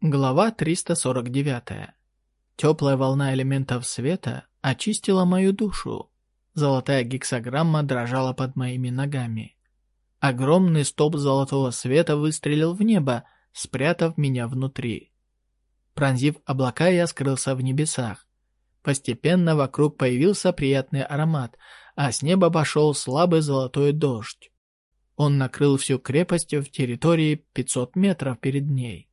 Глава 349. Теплая волна элементов света очистила мою душу. Золотая гексограмма дрожала под моими ногами. Огромный столб золотого света выстрелил в небо, спрятав меня внутри. Пронзив облака, я скрылся в небесах. Постепенно вокруг появился приятный аромат, а с неба пошел слабый золотой дождь. Он накрыл всю крепость в территории 500 метров перед ней.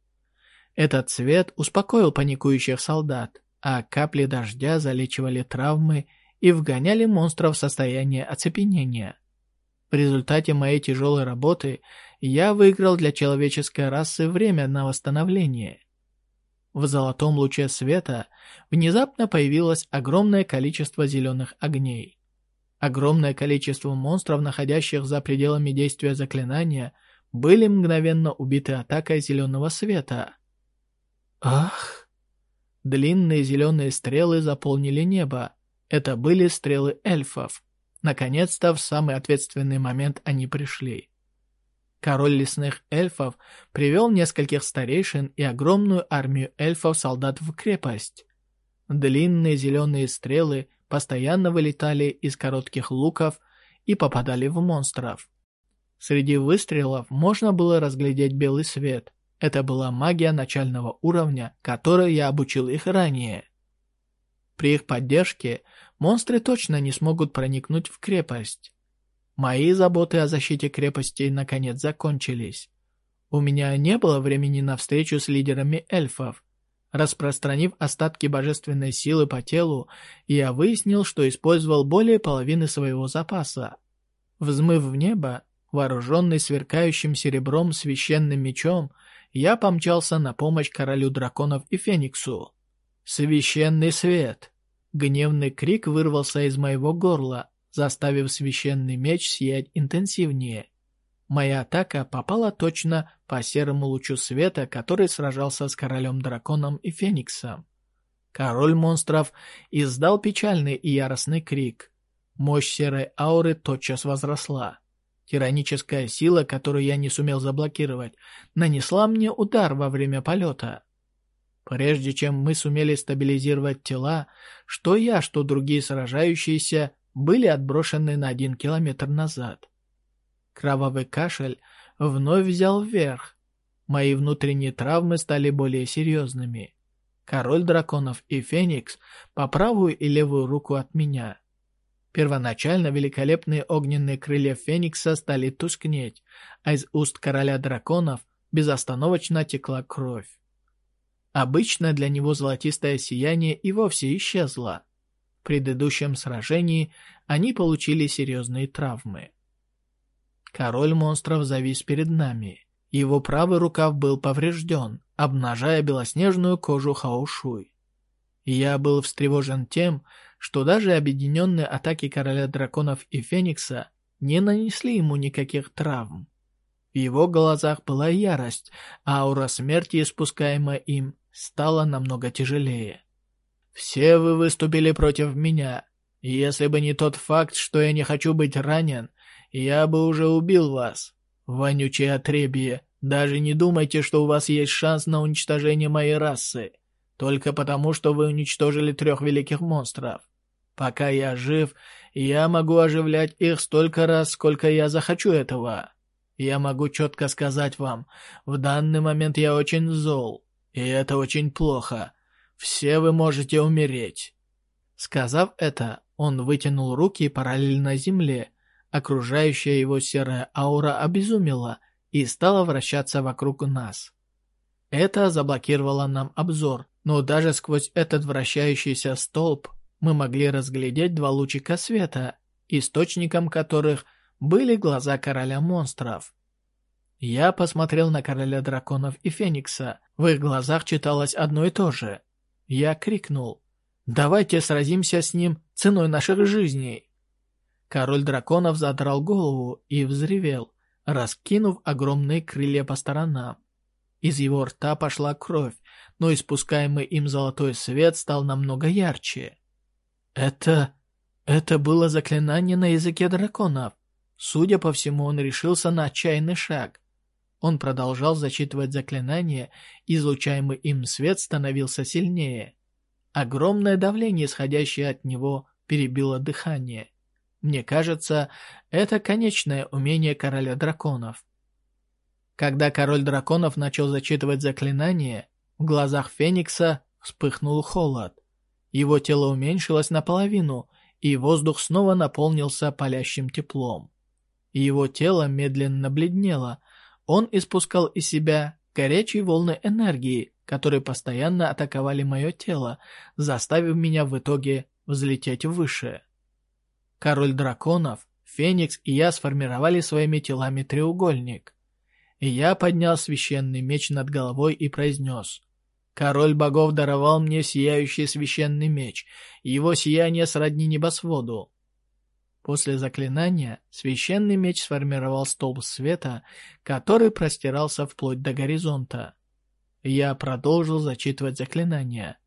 Этот цвет успокоил паникующих солдат, а капли дождя залечивали травмы и вгоняли монстров в состояние оцепенения. В результате моей тяжелой работы я выиграл для человеческой расы время на восстановление. В золотом луче света внезапно появилось огромное количество зеленых огней. Огромное количество монстров, находящих за пределами действия заклинания, были мгновенно убиты атакой зеленого света. Ах! Длинные зеленые стрелы заполнили небо. Это были стрелы эльфов. Наконец-то в самый ответственный момент они пришли. Король лесных эльфов привел нескольких старейшин и огромную армию эльфов-солдат в крепость. Длинные зеленые стрелы постоянно вылетали из коротких луков и попадали в монстров. Среди выстрелов можно было разглядеть белый свет. Это была магия начального уровня, которой я обучил их ранее. При их поддержке монстры точно не смогут проникнуть в крепость. Мои заботы о защите крепости наконец закончились. У меня не было времени на встречу с лидерами эльфов. Распространив остатки божественной силы по телу, я выяснил, что использовал более половины своего запаса. Взмыв в небо, вооруженный сверкающим серебром священным мечом, я помчался на помощь королю драконов и Фениксу. «Священный свет!» Гневный крик вырвался из моего горла, заставив священный меч сиять интенсивнее. Моя атака попала точно по серому лучу света, который сражался с королем-драконом и Фениксом. Король монстров издал печальный и яростный крик. Мощь серой ауры тотчас возросла. Тираническая сила, которую я не сумел заблокировать, нанесла мне удар во время полета. Прежде чем мы сумели стабилизировать тела, что я, что другие сражающиеся были отброшены на один километр назад. Кровавый кашель вновь взял вверх. Мои внутренние травмы стали более серьезными. Король драконов и Феникс по правую и левую руку от меня. Первоначально великолепные огненные крылья Феникса стали тускнеть, а из уст короля драконов безостановочно текла кровь. Обычно для него золотистое сияние и вовсе исчезло. В предыдущем сражении они получили серьезные травмы. Король монстров завис перед нами. Его правый рукав был поврежден, обнажая белоснежную кожу Хаошуй. Я был встревожен тем, что даже объединенные атаки Короля Драконов и Феникса не нанесли ему никаких травм. В его глазах была ярость, а аура смерти, испускаемая им, стала намного тяжелее. «Все вы выступили против меня. Если бы не тот факт, что я не хочу быть ранен, я бы уже убил вас. Вонючее отребье, даже не думайте, что у вас есть шанс на уничтожение моей расы, только потому, что вы уничтожили трех великих монстров. Пока я жив, я могу оживлять их столько раз, сколько я захочу этого. Я могу четко сказать вам, в данный момент я очень зол, и это очень плохо. Все вы можете умереть». Сказав это, он вытянул руки параллельно земле. Окружающая его серая аура обезумела и стала вращаться вокруг нас. Это заблокировало нам обзор, но даже сквозь этот вращающийся столб мы могли разглядеть два лучика света, источником которых были глаза короля монстров. Я посмотрел на короля драконов и Феникса. В их глазах читалось одно и то же. Я крикнул. «Давайте сразимся с ним ценой наших жизней!» Король драконов задрал голову и взревел, раскинув огромные крылья по сторонам. Из его рта пошла кровь, но испускаемый им золотой свет стал намного ярче. Это... это было заклинание на языке драконов. Судя по всему, он решился на отчаянный шаг. Он продолжал зачитывать заклинание, излучаемый им свет становился сильнее. Огромное давление, исходящее от него, перебило дыхание. Мне кажется, это конечное умение короля драконов. Когда король драконов начал зачитывать заклинание, в глазах Феникса вспыхнул холод. Его тело уменьшилось наполовину, и воздух снова наполнился палящим теплом. Его тело медленно бледнело, он испускал из себя горячие волны энергии, которые постоянно атаковали мое тело, заставив меня в итоге взлететь выше. Король драконов, Феникс и я сформировали своими телами треугольник. И я поднял священный меч над головой и произнес. Король богов даровал мне сияющий священный меч, его сияние сродни небосводу. После заклинания священный меч сформировал столб света, который простирался вплоть до горизонта. Я продолжил зачитывать заклинания.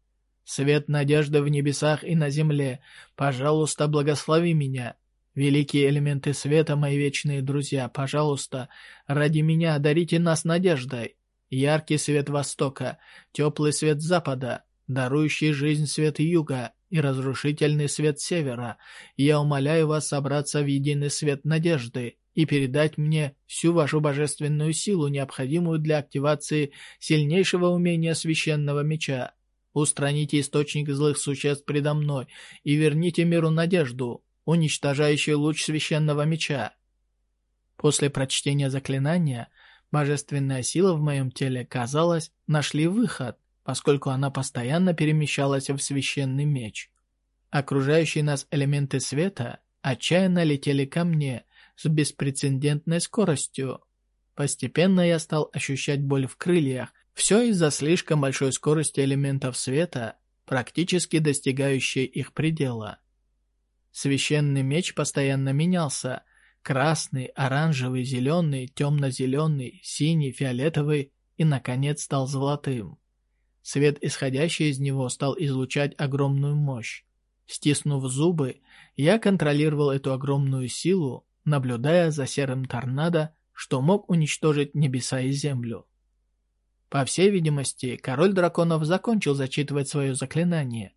«Свет надежды в небесах и на земле, пожалуйста, благослови меня. Великие элементы света, мои вечные друзья, пожалуйста, ради меня одарите нас надеждой. Яркий свет востока, теплый свет запада, дарующий жизнь свет юга, и разрушительный свет севера, я умоляю вас собраться в единый свет надежды и передать мне всю вашу божественную силу, необходимую для активации сильнейшего умения священного меча. Устраните источник злых существ предо мной и верните миру надежду, уничтожающий луч священного меча. После прочтения заклинания, божественная сила в моем теле, казалось, нашли выход, поскольку она постоянно перемещалась в священный меч. Окружающие нас элементы света отчаянно летели ко мне с беспрецедентной скоростью. Постепенно я стал ощущать боль в крыльях, все из-за слишком большой скорости элементов света, практически достигающей их предела. Священный меч постоянно менялся. Красный, оранжевый, зеленый, темно-зеленый, синий, фиолетовый и, наконец, стал золотым. Свет, исходящий из него, стал излучать огромную мощь. Стиснув зубы, я контролировал эту огромную силу, наблюдая за серым торнадо, что мог уничтожить небеса и землю. По всей видимости, король драконов закончил зачитывать свое заклинание,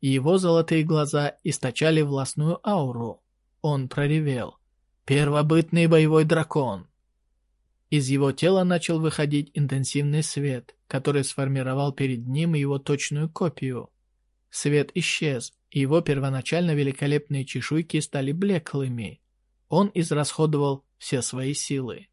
и его золотые глаза источали властную ауру. Он проревел «Первобытный боевой дракон!» Из его тела начал выходить интенсивный свет, который сформировал перед ним его точную копию. Свет исчез, и его первоначально великолепные чешуйки стали блеклыми. Он израсходовал все свои силы.